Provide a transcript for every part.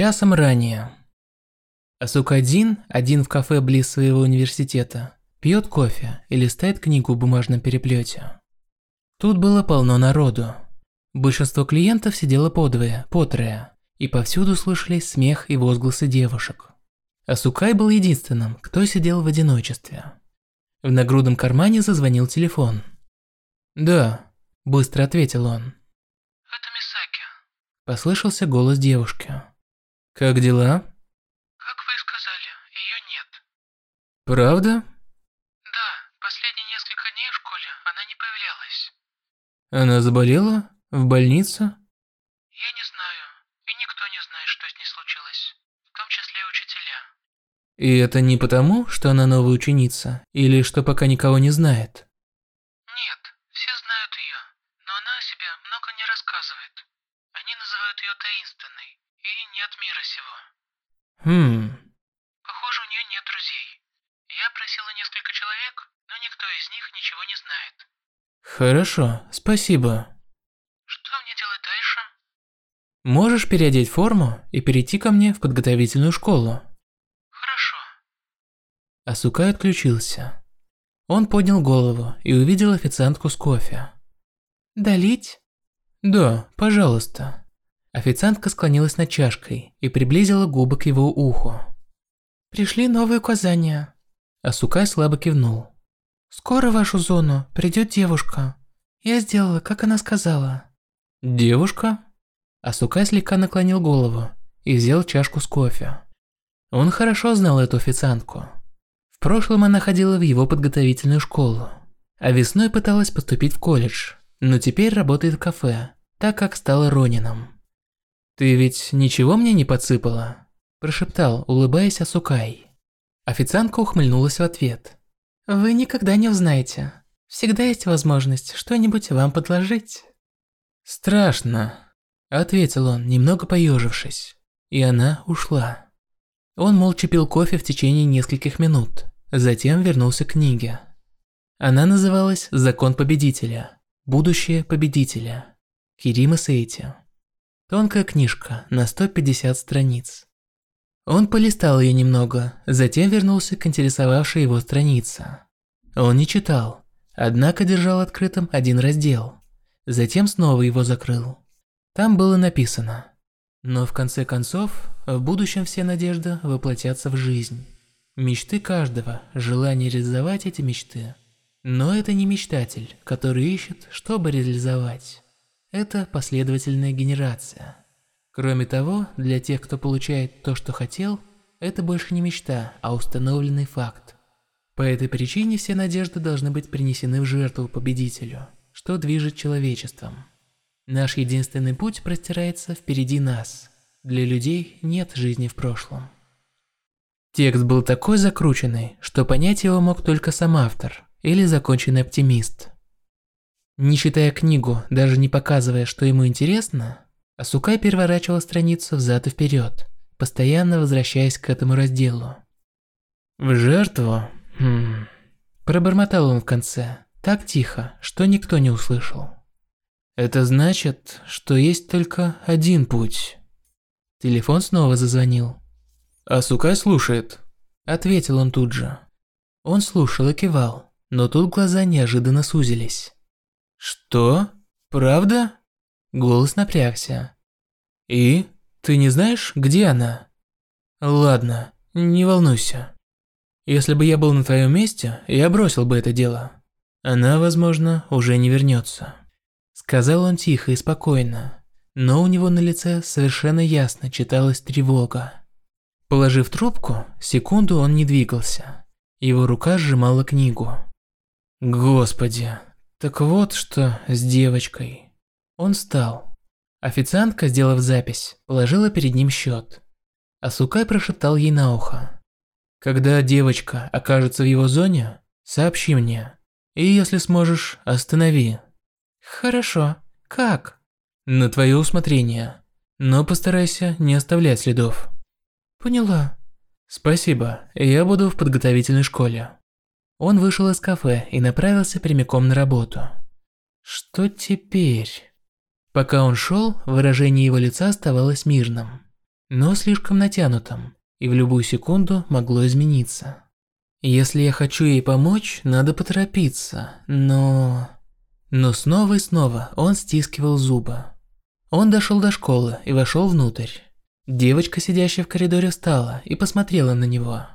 Часом ранее. Асукадин, один в кафе близ своего университета, пьет кофе и листает книгу в бумажном переплете. Тут было полно народу. Большинство клиентов сидело подвое, потрое, и повсюду слышались смех и возгласы девушек. Асукай был единственным, кто сидел в одиночестве. В нагрудном кармане зазвонил телефон. «Да», – быстро ответил он. «Это Мисаки». Послышался голос девушки. «Как дела?» «Как вы и сказали, ее нет». «Правда?» «Да, последние несколько дней в школе она не появлялась». «Она заболела? В больнице?» «Я не знаю, и никто не знает, что с ней случилось, в том числе и учителя». И это не потому, что она новая ученица, или что пока никого не знает? Нет, все знают ее, но она о себе много не рассказывает. Они называют ее таинственной и не от мира сего. Хм, Похоже, у нее нет друзей. Я просила несколько человек, но никто из них ничего не знает. хорошо, спасибо. Что мне делать дальше? Можешь переодеть форму и перейти ко мне в подготовительную школу? Хорошо. Асукай отключился. Он поднял голову и увидел официантку с кофе. «Долить?» «Да, пожалуйста». Официантка склонилась над чашкой и приблизила губы к его уху. «Пришли новые указания». Асукай слабо кивнул. «Скоро в вашу зону придет девушка. Я сделала, как она сказала». «Девушка?» Асукай слегка наклонил голову и взял чашку с кофе. Он хорошо знал эту официантку. В прошлом она ходила в его подготовительную школу, а весной пыталась поступить в колледж, но теперь работает в кафе, так как стала Ронином. «Ты ведь ничего мне не подсыпала?» – прошептал, улыбаясь Асукай. Официантка ухмыльнулась в ответ. «Вы никогда не узнаете. Всегда есть возможность что-нибудь вам подложить». «Страшно», – ответил он, немного поежившись. И она ушла. Он молча пил кофе в течение нескольких минут, затем вернулся к книге. Она называлась «Закон победителя. Будущее победителя». Кирима Сейти. Тонкая книжка на 150 страниц. Он полистал ее немного, затем вернулся к интересовавшей его странице. Он не читал, однако держал открытым один раздел. Затем снова его закрыл. Там было написано «Но в конце концов, в будущем все надежды воплотятся в жизнь. Мечты каждого, желание реализовать эти мечты. Но это не мечтатель, который ищет, чтобы реализовать. Это последовательная генерация. Кроме того, для тех, кто получает то, что хотел, это больше не мечта, а установленный факт. По этой причине все надежды должны быть принесены в жертву победителю, что движет человечеством. Наш единственный путь простирается впереди нас. Для людей нет жизни в прошлом. Текст был такой закрученный, что понять его мог только сам автор или законченный оптимист. Не читая книгу, даже не показывая, что ему интересно, Асукай переворачивал страницу взад и вперед, постоянно возвращаясь к этому разделу. В жертву? Хм. Пробормотал он в конце, так тихо, что никто не услышал. Это значит, что есть только один путь. Телефон снова зазвонил. «Асукай слушает», – ответил он тут же. Он слушал и кивал, но тут глаза неожиданно сузились. «Что? Правда?» Голос напрягся. «И? Ты не знаешь, где она?» «Ладно, не волнуйся. Если бы я был на твоем месте, я бросил бы это дело. Она, возможно, уже не вернется. Сказал он тихо и спокойно, но у него на лице совершенно ясно читалась тревога. Положив трубку, секунду он не двигался. Его рука сжимала книгу. Господи, так вот что с девочкой. Он встал. Официантка, сделав запись, положила перед ним счет. Асукай прошептал ей на ухо. Когда девочка окажется в его зоне, сообщи мне. И если сможешь, останови. Хорошо. Как? На твое усмотрение. Но постарайся не оставлять следов. Поняла. Спасибо, я буду в подготовительной школе. Он вышел из кафе и направился прямиком на работу. Что теперь? Пока он шел, выражение его лица оставалось мирным. но слишком натянутым, и в любую секунду могло измениться. Если я хочу ей помочь, надо поторопиться, но... Но снова и снова он стискивал зубы. Он дошел до школы и вошел внутрь. Девочка, сидящая в коридоре, встала и посмотрела на него.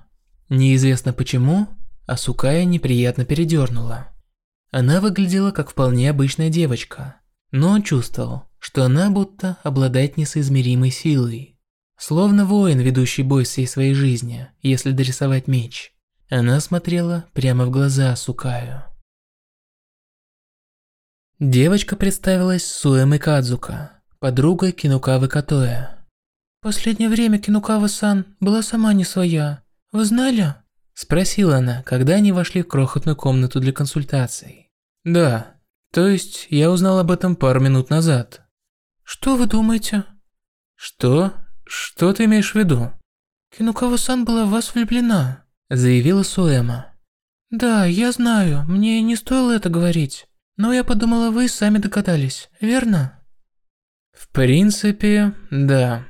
Неизвестно почему, а Сукая неприятно передернула. Она выглядела как вполне обычная девочка, но он чувствовал, что она будто обладает несоизмеримой силой. Словно воин, ведущий бой всей своей жизни, если дорисовать меч. Она смотрела прямо в глаза Сукаю. Девочка представилась Суэмой Кадзука, подругой Кинукавы Катоя. «Последнее время Кинукава-сан была сама не своя. Вы знали?» Спросила она, когда они вошли в крохотную комнату для консультаций. «Да, то есть я узнал об этом пару минут назад». «Что вы думаете?» «Что? Что ты имеешь в виду?» «Кинукава-сан была в вас влюблена», – заявила Суэма. «Да, я знаю, мне не стоило это говорить, но я подумала, вы сами догадались, верно?» «В принципе, да».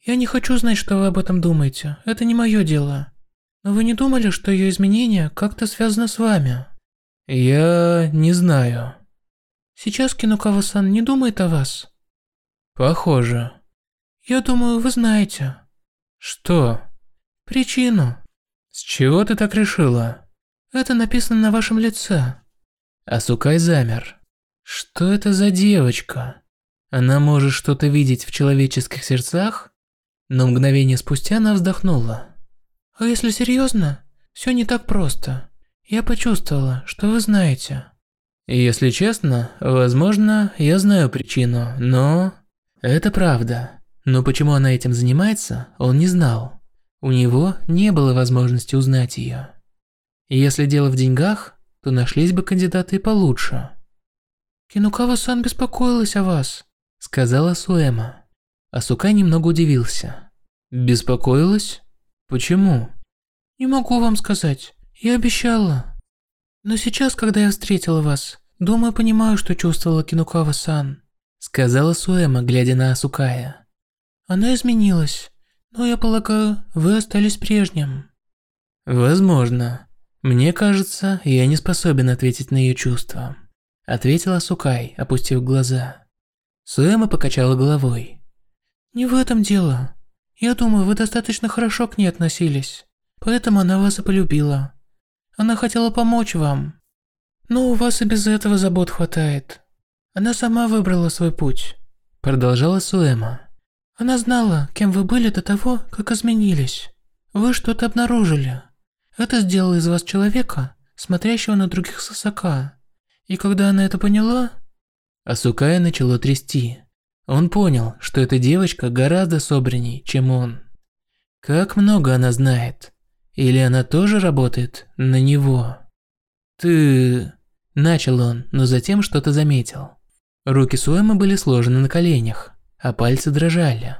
«Я не хочу знать, что вы об этом думаете, это не мое дело. Но вы не думали, что ее изменение как-то связано с вами?» «Я не знаю». «Сейчас Кинукава-сан не думает о вас?» «Похоже». «Я думаю, вы знаете». «Что?» «Причину». «С чего ты так решила?» «Это написано на вашем лице». Асукай замер. «Что это за девочка? Она может что-то видеть в человеческих сердцах?» Но мгновение спустя она вздохнула. «А если серьезно, все не так просто. Я почувствовала, что вы знаете». «Если честно, возможно, я знаю причину, но...» «Это правда. Но почему она этим занимается, он не знал. У него не было возможности узнать ее. Если дело в деньгах, то нашлись бы кандидаты получше. «Кинукава-сан беспокоилась о вас», – сказала Суэма. Асука немного удивился. «Беспокоилась? Почему?» «Не могу вам сказать. Я обещала. Но сейчас, когда я встретила вас, думаю, понимаю, что чувствовала Кинукава-сан», – сказала Суэма, глядя на Асукая. «Она изменилась. Но я полагаю, вы остались прежним. Возможно. Мне кажется, я не способен ответить на ее чувства. Ответила Сукай, опустив глаза. Суэма покачала головой. Не в этом дело. Я думаю, вы достаточно хорошо к ней относились. Поэтому она вас и полюбила. Она хотела помочь вам. Но у вас и без этого забот хватает. Она сама выбрала свой путь. Продолжала Суэма. Она знала, кем вы были до того, как изменились. Вы что-то обнаружили. Это сделало из вас человека, смотрящего на других с. И когда она это поняла... Асукая начало трясти. Он понял, что эта девочка гораздо собранней, чем он. Как много она знает. Или она тоже работает на него? Ты... Начал он, но затем что-то заметил. Руки Суэма были сложены на коленях а пальцы дрожали.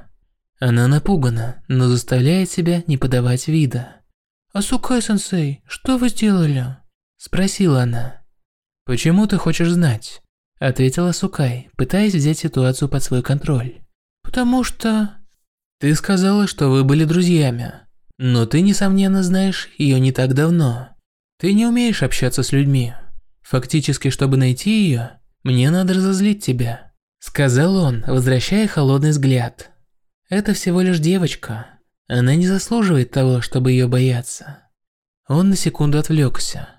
Она напугана, но заставляет себя не подавать вида. «Асукай-сенсей, что вы сделали?» – спросила она. «Почему ты хочешь знать?» – ответила Сукай, пытаясь взять ситуацию под свой контроль. «Потому что...» «Ты сказала, что вы были друзьями, но ты, несомненно, знаешь ее не так давно. Ты не умеешь общаться с людьми. Фактически, чтобы найти ее, мне надо разозлить тебя. Сказал он, возвращая холодный взгляд. Это всего лишь девочка. Она не заслуживает того, чтобы ее бояться. Он на секунду отвлекся.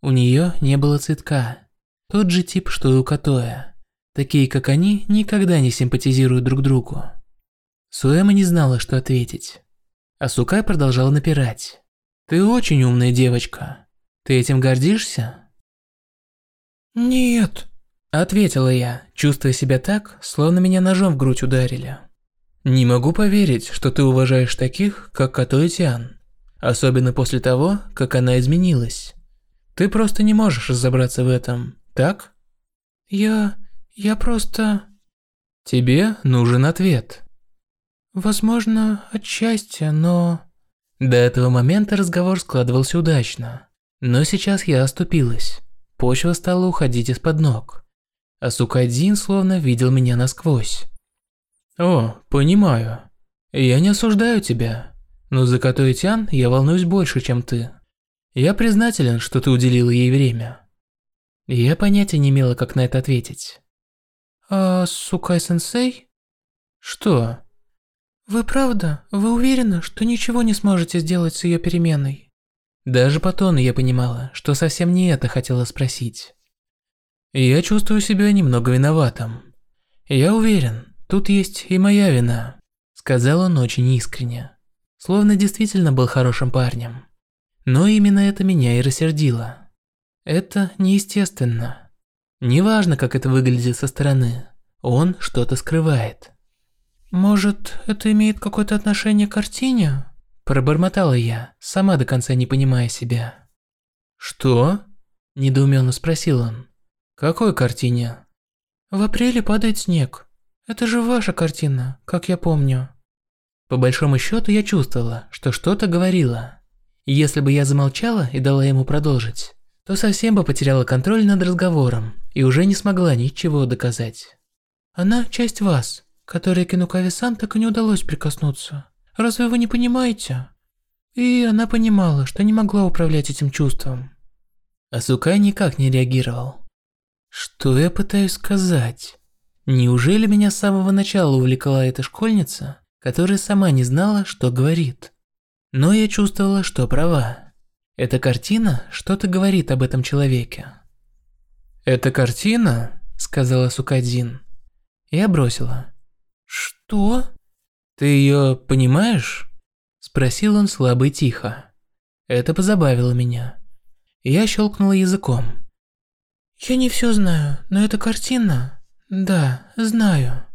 У нее не было цветка. Тот же тип, что и у Катоя. Такие, как они, никогда не симпатизируют друг другу. Суэма не знала, что ответить. А Сукай продолжал напирать. «Ты очень умная девочка. Ты этим гордишься?» «Нет», Ответила я, чувствуя себя так, словно меня ножом в грудь ударили. Не могу поверить, что ты уважаешь таких, как Като и Тиан. Особенно после того, как она изменилась. Ты просто не можешь разобраться в этом, так? Я... я просто... Тебе нужен ответ. Возможно, отчасти, но... До этого момента разговор складывался удачно. Но сейчас я оступилась. Почва стала уходить из-под ног а Сукадин словно видел меня насквозь. «О, понимаю. Я не осуждаю тебя, но за Като Тян я волнуюсь больше, чем ты. Я признателен, что ты уделила ей время. Я понятия не имела, как на это ответить. А Сукай-сенсей? Что? Вы правда? Вы уверены, что ничего не сможете сделать с ее переменой? Даже по тону я понимала, что совсем не это хотела спросить. Я чувствую себя немного виноватым. Я уверен, тут есть и моя вина, сказал он очень искренне, словно действительно был хорошим парнем. Но именно это меня и рассердило. Это неестественно. Неважно, как это выглядит со стороны, он что-то скрывает. «Может, это имеет какое-то отношение к картине?» Пробормотала я, сама до конца не понимая себя. «Что?» – недоуменно спросил он. «Какой картине?» «В апреле падает снег. Это же ваша картина, как я помню». По большому счету я чувствовала, что что-то говорила. Если бы я замолчала и дала ему продолжить, то совсем бы потеряла контроль над разговором и уже не смогла ничего доказать. «Она часть вас», которой Кинукави-сан так и не удалось прикоснуться. Разве вы не понимаете? И она понимала, что не могла управлять этим чувством. Асука никак не реагировал. Что я пытаюсь сказать? Неужели меня с самого начала увлекала эта школьница, которая сама не знала, что говорит? Но я чувствовала, что права. Эта картина что-то говорит об этом человеке. «Эта картина?» – сказала Сукадин. Я бросила. «Что?» «Ты ее понимаешь?» Спросил он слабо и тихо. Это позабавило меня. Я щелкнула языком. «Я не все знаю, но эта картина...» «Да, знаю».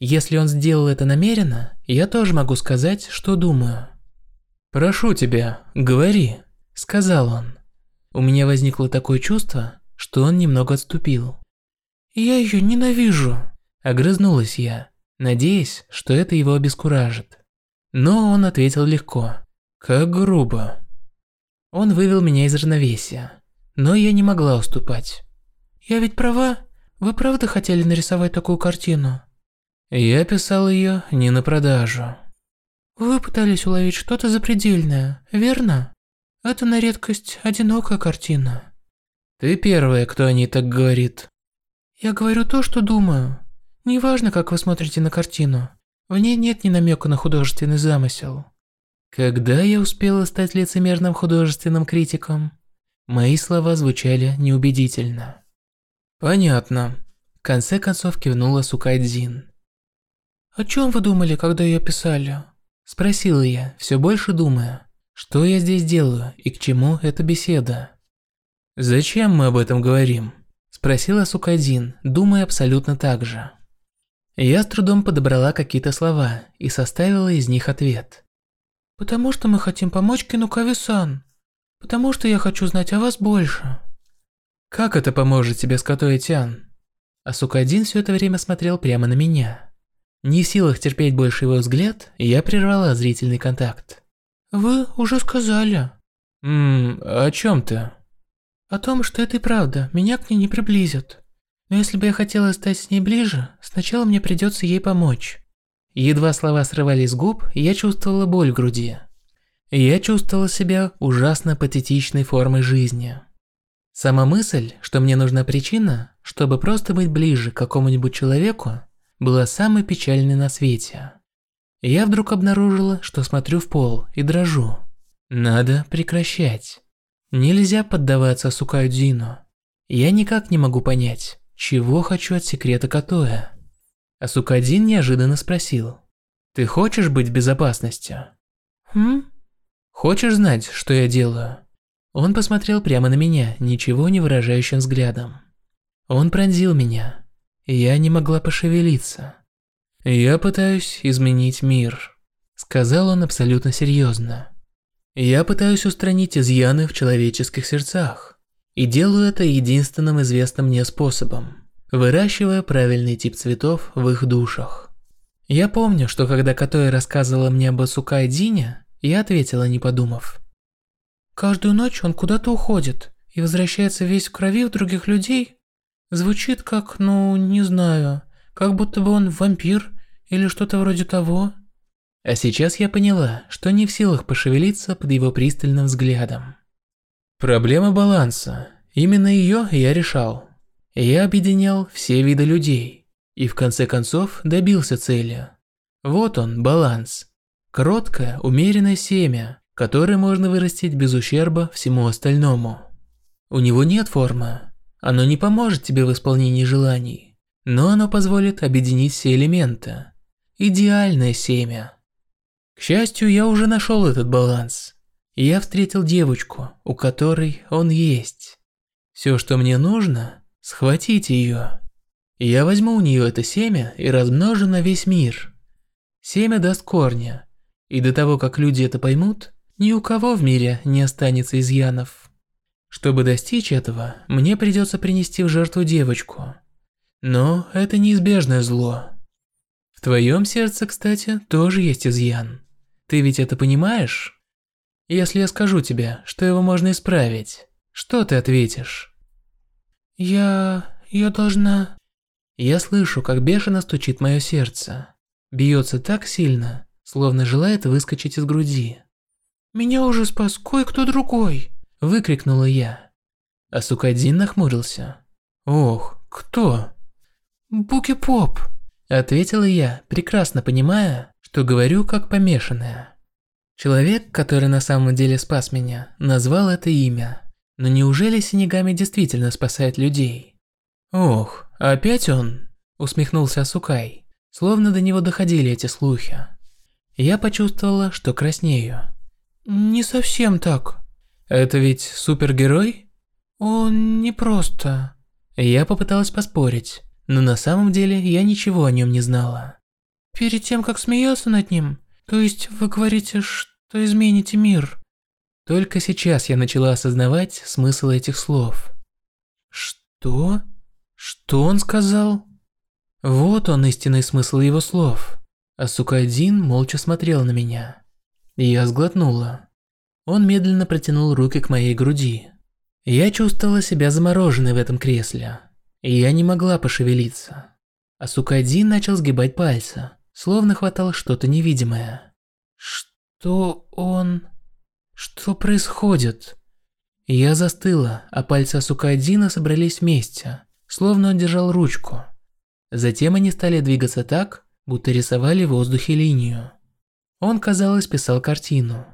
Если он сделал это намеренно, я тоже могу сказать, что думаю. «Прошу тебя, говори», – сказал он. У меня возникло такое чувство, что он немного отступил. «Я ее ненавижу», – огрызнулась я надеясь, что это его обескуражит. Но он ответил легко. Как грубо. Он вывел меня из равновесия, но я не могла уступать. «Я ведь права? Вы правда хотели нарисовать такую картину?» Я писал ее не на продажу. «Вы пытались уловить что-то запредельное, верно? Это на редкость одинокая картина». «Ты первая, кто о ней так говорит». «Я говорю то, что думаю. Неважно, как вы смотрите на картину, в ней нет ни намека на художественный замысел. Когда я успела стать лицемерным художественным критиком? Мои слова звучали неубедительно. Понятно. В конце концов кивнула Сукайдзин. «О чем вы думали, когда ее писали?» Спросила я, все больше думая, что я здесь делаю и к чему эта беседа. «Зачем мы об этом говорим?» Спросила Сукайдин, думая абсолютно так же. Я с трудом подобрала какие-то слова и составила из них ответ. «Потому что мы хотим помочь Кинукави-сан. Потому что я хочу знать о вас больше». «Как это поможет тебе с Катоэ-тян?» Асукадин все это время смотрел прямо на меня. Не в силах терпеть больше его взгляд, я прервала зрительный контакт. «Вы уже сказали». «Ммм, о чем ты?» «О том, что это и правда, меня к ней не приблизят». Но если бы я хотела стать с ней ближе, сначала мне придется ей помочь. Едва слова срывались с губ, я чувствовала боль в груди. Я чувствовала себя ужасно патетичной формой жизни. Сама мысль, что мне нужна причина, чтобы просто быть ближе к какому-нибудь человеку, была самой печальной на свете. Я вдруг обнаружила, что смотрю в пол и дрожу. Надо прекращать. Нельзя поддаваться Сукайдзину. Я никак не могу понять, чего хочу от секрета Катоя? Асукадин неожиданно спросил. Ты хочешь быть в безопасности? Хм? Хочешь знать, что я делаю? Он посмотрел прямо на меня, ничего не выражающим взглядом. Он пронзил меня. Я не могла пошевелиться. Я пытаюсь изменить мир, сказал он абсолютно серьезно. Я пытаюсь устранить изъяны в человеческих сердцах. И делаю это единственным известным мне способом, выращивая правильный тип цветов в их душах. Я помню, что когда Катоя рассказывала мне об Асукай Дине, я ответила, не подумав. Каждую ночь он куда-то уходит и возвращается весь в крови у других людей. Звучит как, ну, не знаю, как будто бы он вампир или что-то вроде того. А сейчас я поняла, что не в силах пошевелиться под его пристальным взглядом. Проблема баланса. Именно ее я решал. Я объединял все виды людей. И в конце концов добился цели. Вот он, баланс. Кроткое, умеренное семя, которое можно вырастить без ущерба всему остальному. У него нет формы. Оно не поможет тебе в исполнении желаний, но оно позволит объединить все элементы. Идеальное семя. К счастью, я уже нашел этот баланс. Я встретил девочку, у которой он есть. Все, что мне нужно, схватить ее. Я возьму у нее это семя и размножу на весь мир. Семя даст корня, и до того, как люди это поймут, ни у кого в мире не останется изъянов. Чтобы достичь этого, мне придется принести в жертву девочку. Но это неизбежное зло. В твоем сердце, кстати, тоже есть изъян. Ты ведь это понимаешь? Если я скажу тебе, что его можно исправить, что ты ответишь? Я... я должна... Я слышу, как бешено стучит мое сердце. Бьется так сильно, словно желает выскочить из груди. «Меня уже спас кое-кто другой!» – выкрикнула я. А Сукадин нахмурился. «Ох, кто?» «Буки-поп!» – ответила я, прекрасно понимая, что говорю как помешанная. Человек, который на самом деле спас меня, назвал это имя. Но неужели Синегами действительно спасает людей? «Ох, опять он?» – усмехнулся Сукай, словно до него доходили эти слухи. Я почувствовала, что краснею. Не совсем так. Это ведь супергерой? Он не просто. Я попыталась поспорить, но на самом деле я ничего о нем не знала. Перед тем, как смеяться над ним, то есть вы говорите, что измените мир. Только сейчас я начала осознавать смысл этих слов. Что? Что он сказал? Вот он истинный смысл его слов. А Сукадин молча смотрел на меня. Я сглотнула. Он медленно протянул руки к моей груди. Я чувствовала себя замороженной в этом кресле. Я не могла пошевелиться. А Сукадин начал сгибать пальцы, словно хватало что-то невидимое. Что он... Что происходит? Я застыла, а пальцы Асукадина собрались вместе, словно он держал ручку. Затем они стали двигаться так, будто рисовали в воздухе линию. Он, казалось, писал картину.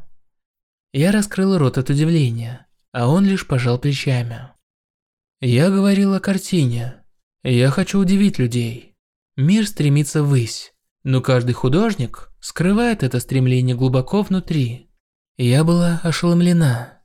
Я раскрыл рот от удивления, а он лишь пожал плечами. Я говорил о картине. Я хочу удивить людей. Мир стремится ввысь, но каждый художник скрывает это стремление глубоко внутри. Я была ошеломлена.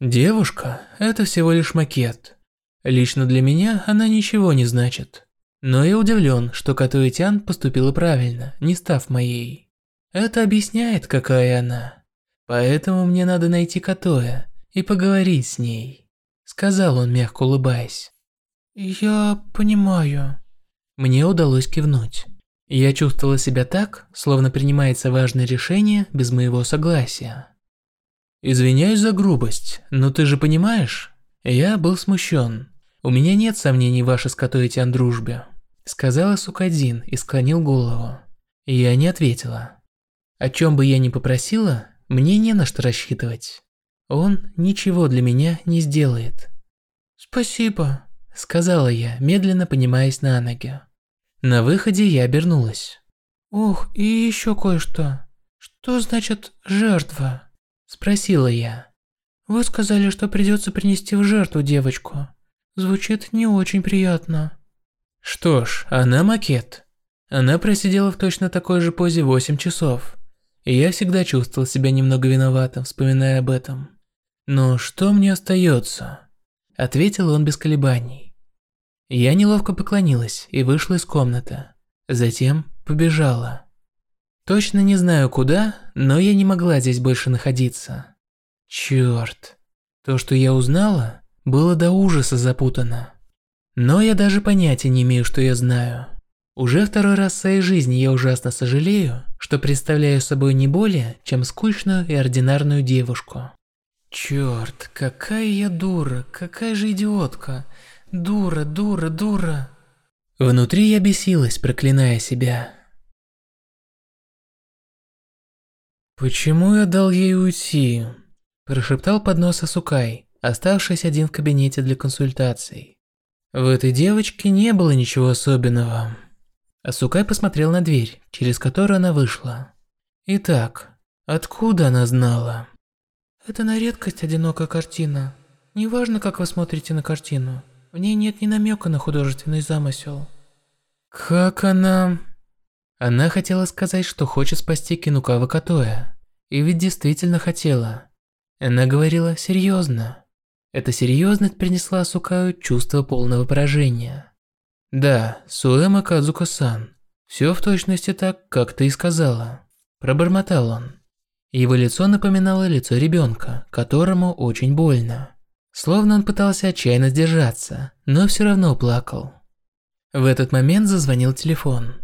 Девушка – это всего лишь макет. Лично для меня она ничего не значит. Но я удивлен, что Катуэтян поступила правильно, не став моей. Это объясняет, какая она. Поэтому мне надо найти Катоя и поговорить с ней», – сказал он, мягко улыбаясь. «Я понимаю». Мне удалось кивнуть. Я чувствовала себя так, словно принимается важное решение без моего согласия. «Извиняюсь за грубость, но ты же понимаешь, я был смущен. У меня нет сомнений в вашей с Катоэтиан дружбе», – сказала Сукадин и склонил голову. Я не ответила. О чем бы я ни попросила, мне не на что рассчитывать. Он ничего для меня не сделает. «Спасибо», – сказала я, медленно поднимаясь на ноги. На выходе я обернулась. «Ох, и еще кое-что. Что значит «жертва»?» – спросила я. «Вы сказали, что придется принести в жертву девочку. Звучит не очень приятно». Что ж, она макет. Она просидела в точно такой же позе 8 часов. И я всегда чувствовал себя немного виноватым, вспоминая об этом. «Но что мне остается?» Ответил он без колебаний. Я неловко поклонилась и вышла из комнаты. Затем побежала. Точно не знаю куда, но я не могла здесь больше находиться. Чёрт. То, что я узнала, было до ужаса запутано. Но я даже понятия не имею, что я знаю. Уже второй раз в своей жизни я ужасно сожалею, что представляю собой не более, чем скучную и ординарную девушку. Чёрт, какая я дура, какая же идиотка. Дура, дура, дура. Внутри я бесилась, проклиная себя. Почему я дал ей уйти? Прошептал под нос Асукай, оставшись один в кабинете для консультаций. В этой девочке не было ничего особенного. Асукай посмотрел на дверь, через которую она вышла. Итак, откуда она знала? Это на редкость одинокая картина. Неважно, как вы смотрите на картину. В ней нет ни намека на художественный замысел. Как она... Она хотела сказать, что хочет спасти Кинукава Катоя. И ведь действительно хотела. Она говорила серьезно. Эта серьезность принесла Сукаю чувство полного поражения. Да, Суэма Кадзука-сан. Все в точности так, как ты и сказала. Пробормотал он. Его лицо напоминало лицо ребенка, которому очень больно. Словно он пытался отчаянно сдержаться, но все равно плакал. В этот момент зазвонил телефон.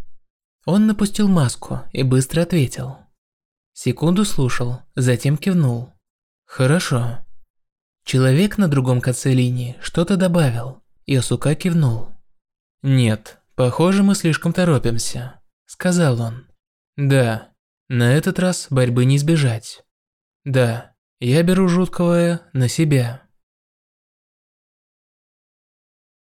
Он напустил маску и быстро ответил. Секунду слушал, затем кивнул. «Хорошо». Человек на другом конце линии что-то добавил, и Осука кивнул. «Нет, похоже, мы слишком торопимся», – сказал он. «Да, на этот раз борьбы не избежать. Да, я беру жуткого на себя».